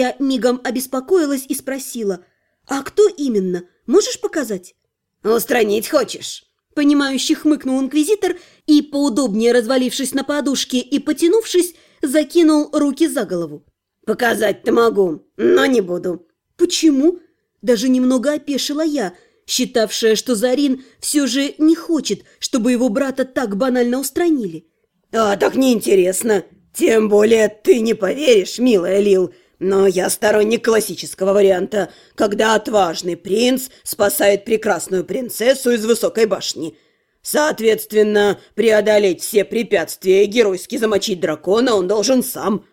Я мигом обеспокоилась и спросила, «А кто именно? Можешь показать?» «Устранить хочешь?» Понимающий хмыкнул инквизитор и, поудобнее развалившись на подушке и потянувшись, закинул руки за голову. «Показать-то могу, но не буду». «Почему?» Даже немного опешила я, считавшая, что Зарин все же не хочет, чтобы его брата так банально устранили. «А так неинтересно. Тем более ты не поверишь, милая Лил, но я сторонник классического варианта, когда отважный принц спасает прекрасную принцессу из высокой башни. Соответственно, преодолеть все препятствия и геройски замочить дракона он должен сам.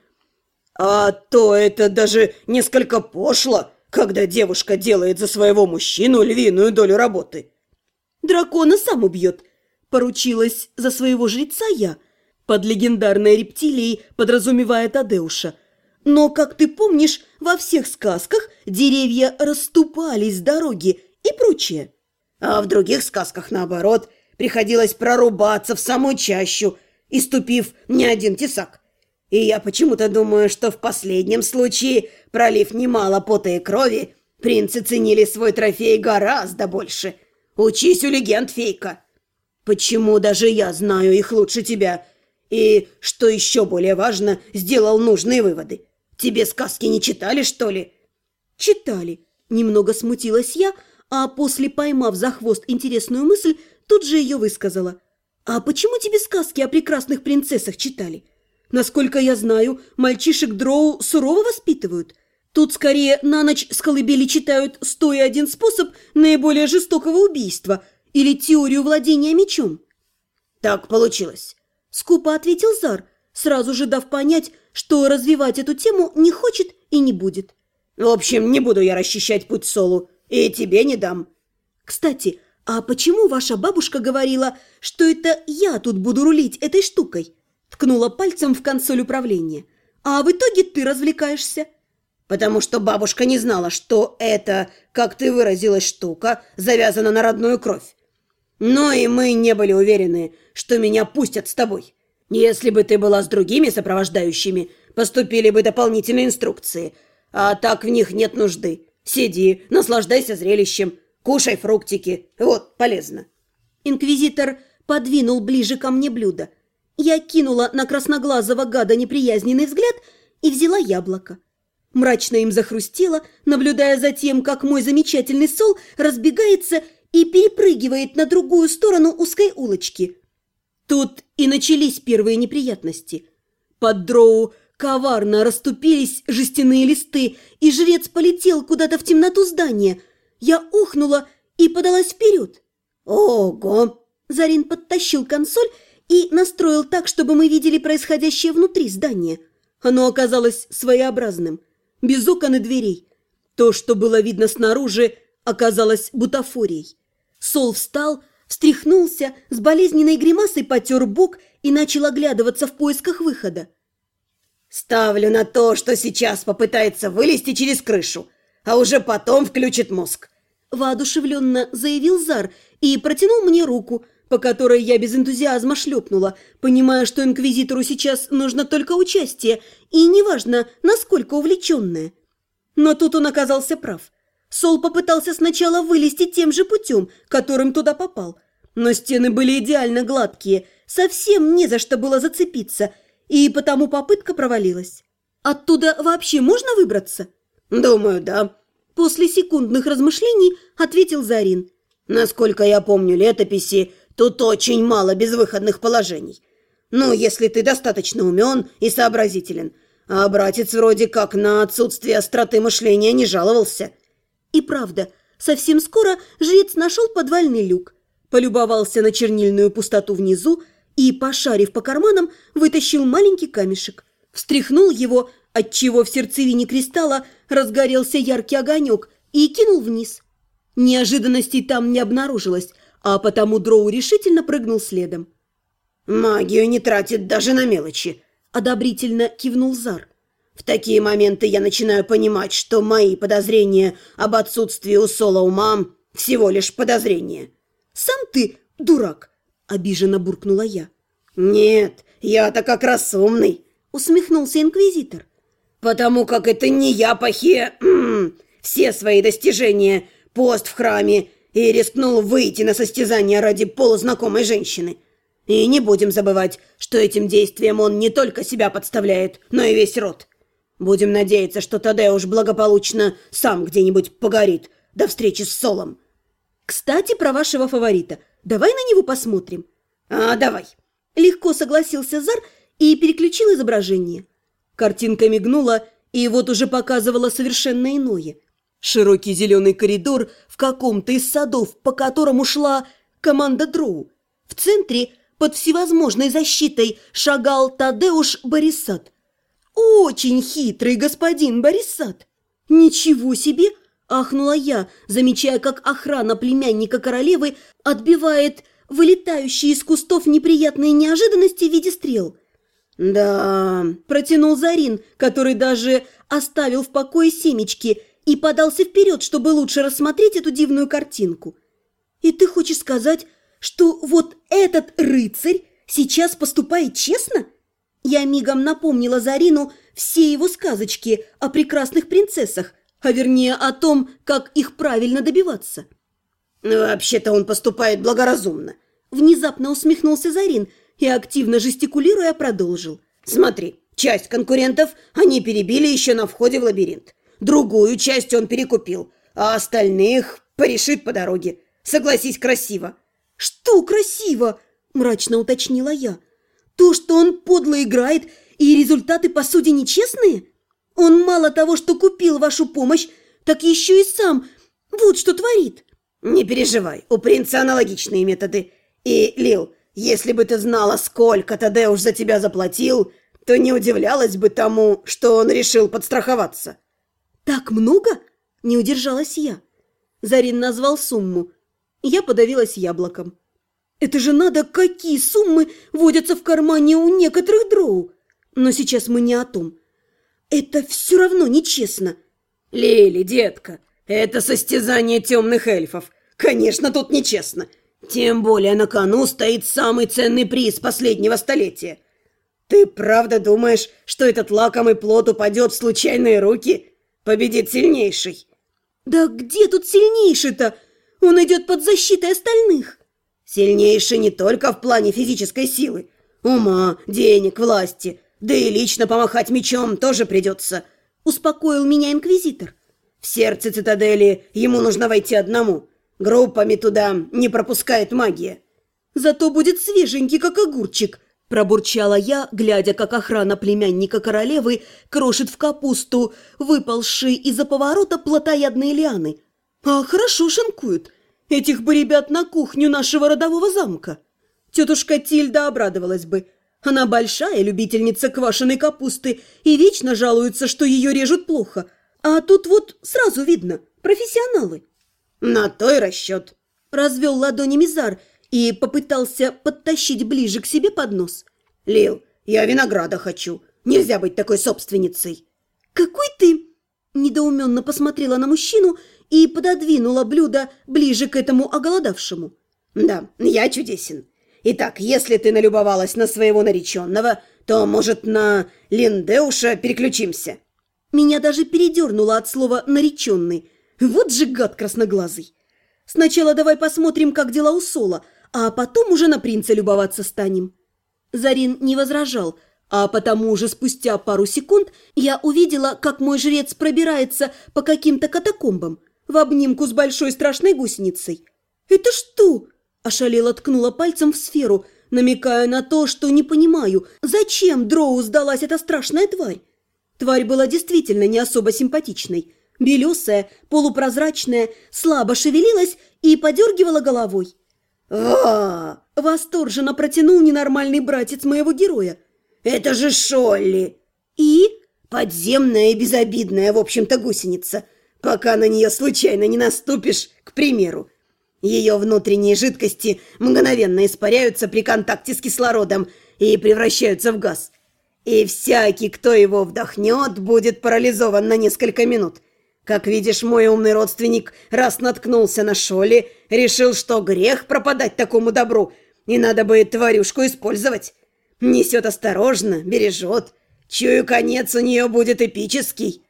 А то это даже несколько пошло, когда девушка делает за своего мужчину львиную долю работы. Дракона сам убьет, поручилась за своего жреца я. Под легендарной рептилией подразумевает Адеуша – но, как ты помнишь, во всех сказках деревья расступались с дороги и прочее. А в других сказках, наоборот, приходилось прорубаться в самую чащу, иступив не один тесак. И я почему-то думаю, что в последнем случае, пролив немало пота и крови, принцы ценили свой трофей гораздо больше. Учись у легенд, фейка. Почему даже я знаю их лучше тебя? И, что еще более важно, сделал нужные выводы. Тебе сказки не читали, что ли?» «Читали». Немного смутилась я, а после, поймав за хвост интересную мысль, тут же ее высказала. «А почему тебе сказки о прекрасных принцессах читали? Насколько я знаю, мальчишек Дроу сурово воспитывают. Тут скорее на ночь с колыбели читают «Стоя один способ наиболее жестокого убийства» или «Теорию владения мечом». «Так получилось», — скупо ответил Зар, сразу же дав понять, что развивать эту тему не хочет и не будет. В общем, не буду я расчищать путь Солу, и тебе не дам. Кстати, а почему ваша бабушка говорила, что это я тут буду рулить этой штукой? Ткнула пальцем в консоль управления. А в итоге ты развлекаешься. Потому что бабушка не знала, что это, как ты выразилась, штука, завязана на родную кровь. Но и мы не были уверены, что меня пустят с тобой. Если бы ты была с другими сопровождающими, поступили бы дополнительные инструкции. А так в них нет нужды. Сиди, наслаждайся зрелищем, кушай фруктики. Вот, полезно. Инквизитор подвинул ближе ко мне блюдо. Я кинула на красноглазого гада неприязненный взгляд и взяла яблоко. Мрачно им захрустела, наблюдая за тем, как мой замечательный сол разбегается и перепрыгивает на другую сторону узкой улочки. Тут и начались первые неприятности. Под дроу коварно расступились жестяные листы, и жрец полетел куда-то в темноту здания. Я ухнула и подалась вперед. «Ого!» Зарин подтащил консоль и настроил так, чтобы мы видели происходящее внутри здания. Оно оказалось своеобразным, без окон и дверей. То, что было видно снаружи, оказалось бутафорией. Сол встал, встряхнулся, с болезненной гримасой потер бок и начал оглядываться в поисках выхода. «Ставлю на то, что сейчас попытается вылезти через крышу, а уже потом включит мозг», – воодушевленно заявил Зар и протянул мне руку, по которой я без энтузиазма шлепнула, понимая, что инквизитору сейчас нужно только участие, и неважно, насколько увлеченное. Но тут он оказался прав – Сол попытался сначала вылезти тем же путем, которым туда попал. Но стены были идеально гладкие, совсем не за что было зацепиться, и потому попытка провалилась. Оттуда вообще можно выбраться? Думаю, да. После секундных размышлений ответил Зарин. Насколько я помню летописи, тут очень мало безвыходных положений. Ну, если ты достаточно умен и сообразителен. А братец вроде как на отсутствие остроты мышления не жаловался. И правда, совсем скоро жрец нашел подвальный люк, полюбовался на чернильную пустоту внизу и, пошарив по карманам, вытащил маленький камешек. Встряхнул его, отчего в сердцевине кристалла разгорелся яркий огонек и кинул вниз. Неожиданностей там не обнаружилось, а потому Дроу решительно прыгнул следом. «Магию не тратит даже на мелочи», – одобрительно кивнул Зар. В такие моменты я начинаю понимать, что мои подозрения об отсутствии у Соло ума всего лишь подозрения. «Сам ты дурак!» – обиженно буркнула я. «Нет, я-то как раз умный!» – усмехнулся инквизитор. потому как это не я похе... все свои достижения, пост в храме и рискнул выйти на состязание ради полузнакомой женщины. И не будем забывать, что этим действием он не только себя подставляет, но и весь род. Будем надеяться, что Тадеуш благополучно сам где-нибудь погорит до встречи с Солом. Кстати, про вашего фаворита. Давай на него посмотрим. А, давай. Легко согласился Зар и переключил изображение. Картинка мигнула, и вот уже показывала совершенно иное. Широкий зеленый коридор в каком-то из садов, по которому шла команда Дроу. В центре под всевозможной защитой шагал Тадеуш Борисат. Очень хитрый господин Борисат. Ничего себе! Ахнула я, замечая, как охрана племянника королевы отбивает вылетающие из кустов неприятные неожиданности в виде стрел. «Да...» – протянул Зарин, который даже оставил в покое семечки и подался вперед, чтобы лучше рассмотреть эту дивную картинку. «И ты хочешь сказать, что вот этот рыцарь сейчас поступает честно?» Я мигом напомнила Зарину все его сказочки о прекрасных принцессах, а вернее о том, как их правильно добиваться. «Вообще-то он поступает благоразумно», – внезапно усмехнулся Зарин и, активно жестикулируя, продолжил. «Смотри, часть конкурентов они перебили еще на входе в лабиринт. Другую часть он перекупил, а остальных порешит по дороге. Согласись, красиво». «Что красиво?» – мрачно уточнила я. «То, что он подло играет, и результаты, по сути, нечестные?» Он мало того, что купил вашу помощь, так еще и сам вот что творит. Не переживай, у принца аналогичные методы. И, Лил, если бы ты знала, сколько Тадеуш за тебя заплатил, то не удивлялась бы тому, что он решил подстраховаться. Так много? Не удержалась я. Зарин назвал сумму. Я подавилась яблоком. Это же надо, какие суммы водятся в кармане у некоторых дроу. Но сейчас мы не о том. Это все равно нечестно. Лили, детка, это состязание темных эльфов. Конечно, тут нечестно. Тем более на кону стоит самый ценный приз последнего столетия. Ты правда думаешь, что этот лакомый плод упадет в случайные руки? Победит сильнейший. Да где тут сильнейший-то? Он идет под защитой остальных. Сильнейший не только в плане физической силы. Ума, денег, власти – да и лично помахать мечом тоже придется», — успокоил меня инквизитор. «В сердце цитадели ему нужно войти одному. Группами туда не пропускает магия». «Зато будет свеженький, как огурчик», — пробурчала я, глядя, как охрана племянника королевы крошит в капусту выползшие из-за поворота плотоядные лианы. «А хорошо шинкуют. Этих бы ребят на кухню нашего родового замка». Тетушка Тильда обрадовалась бы — она большая любительница квашеной капусты и вечно жалуется, что ее режут плохо. А тут вот сразу видно – профессионалы. На то и расчет. Развел ладони Мизар и попытался подтащить ближе к себе поднос. Лил, я винограда хочу. Нельзя быть такой собственницей. Какой? Недоуменно посмотрела на мужчину и пододвинула блюдо ближе к этому оголодавшему. Да, я чудесен. Итак, если ты налюбовалась на своего нареченного, то, может, на Линдеуша переключимся?» Меня даже передернуло от слова «нареченный». Вот же гад красноглазый. Сначала давай посмотрим, как дела у Сола, а потом уже на принца любоваться станем. Зарин не возражал, а потому уже спустя пару секунд я увидела, как мой жрец пробирается по каким-то катакомбам в обнимку с большой страшной гусеницей. «Это что?» Ошалела ткнула пальцем в сферу, намекая на то, что не понимаю, зачем Дроу сдалась эта страшная тварь. Тварь была действительно не особо симпатичной. Белесая, полупрозрачная, слабо шевелилась и подергивала головой. а Восторженно протянул ненормальный братец моего героя. «Это же Шолли!» «И?» «Подземная и безобидная, в общем-то, гусеница, пока на нее случайно не наступишь, к примеру. Ее внутренние жидкости мгновенно испаряются при контакте с кислородом и превращаются в газ. И всякий, кто его вдохнет, будет парализован на несколько минут. Как видишь, мой умный родственник, раз наткнулся на Шоли, решил, что грех пропадать такому добру, и надо бы тварюшку использовать. Несет осторожно, бережет. Чую, конец у нее будет эпический.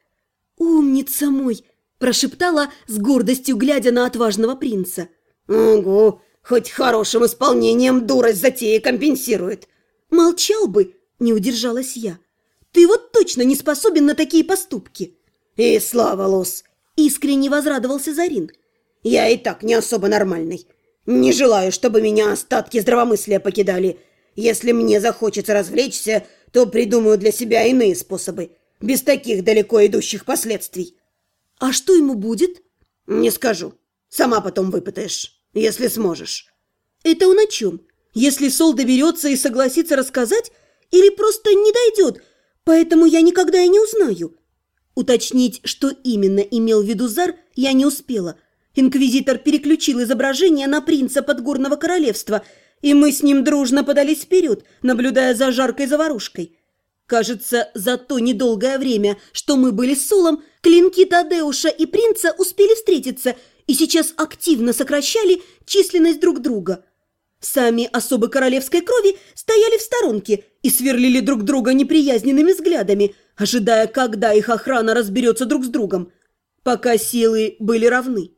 «Умница мой!» – прошептала с гордостью, глядя на отважного принца. Ого, хоть хорошим исполнением дурость затеи компенсирует. «Молчал бы!» – не удержалась я. «Ты вот точно не способен на такие поступки!» «И слава, Лос!» – искренне возрадовался Зарин. «Я и так не особо нормальный. Не желаю, чтобы меня остатки здравомыслия покидали. Если мне захочется развлечься, то придумаю для себя иные способы, без таких далеко идущих последствий». «А что ему будет?» «Не скажу. Сама потом выпытаешь, если сможешь». «Это он о чем? Если Сол доберется и согласится рассказать, или просто не дойдет, поэтому я никогда и не узнаю?» Уточнить, что именно имел в виду Зар, я не успела – Инквизитор переключил изображение на принца Подгорного королевства, и мы с ним дружно подались вперед, наблюдая за жаркой заварушкой. Кажется, за то недолгое время, что мы были с Солом, клинки Тадеуша и принца успели встретиться и сейчас активно сокращали численность друг друга. Сами особы королевской крови стояли в сторонке и сверлили друг друга неприязненными взглядами, ожидая, когда их охрана разберется друг с другом, пока силы были равны.